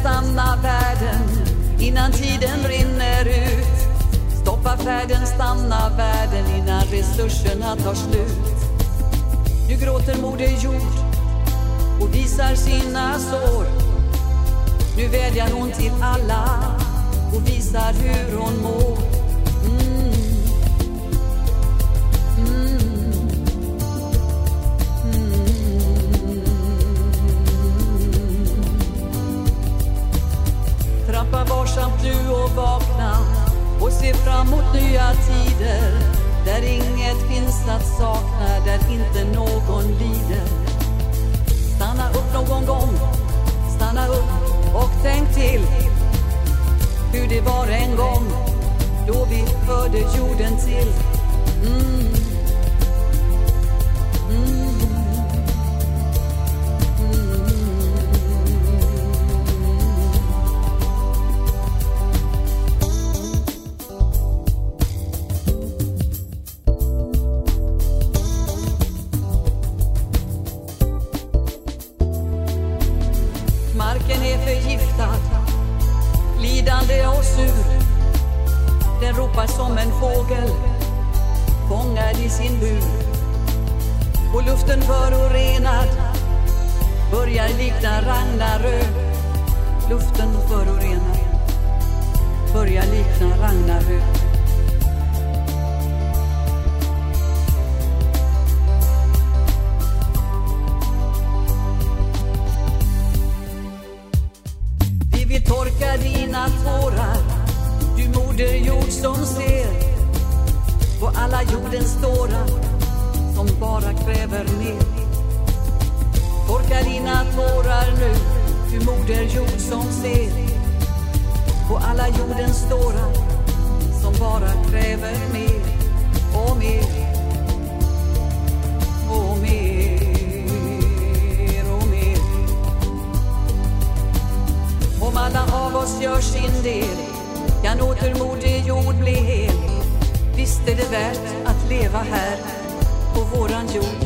stanna världen innan tiden rinner ut. Stoppa färden, stanna världen innan resurserna tar slut. Nu gråter Moder Jord och visar sina sår. Nu vädjar hon till alla och visar hur hon mår. Trampa varsamt nu och vakna och se fram mot nya tider där inget finns att sakna, där inte någon lider. Stanna upp någon gång, stanna upp och tänk till hur det var en gång då vi förde jorden till. Mm. Marken är förgiftad, lidande och sur. Den ropar som en fågel, fångad i sin bur. Och luften förorenad börjar likna Ragnarök. Luften förorenad börjar likna Ragnarök. Moder jord som ser På alla jordens dårar Som bara kräver mer. Torka dina tårar nu Du moder jord som ser På alla jordens dårar Som bara kräver mer och mer och mer och mer. Om alla av oss gör sin del kan åter Moder Jord bli hel. Visst är det värt att leva här på våran jord.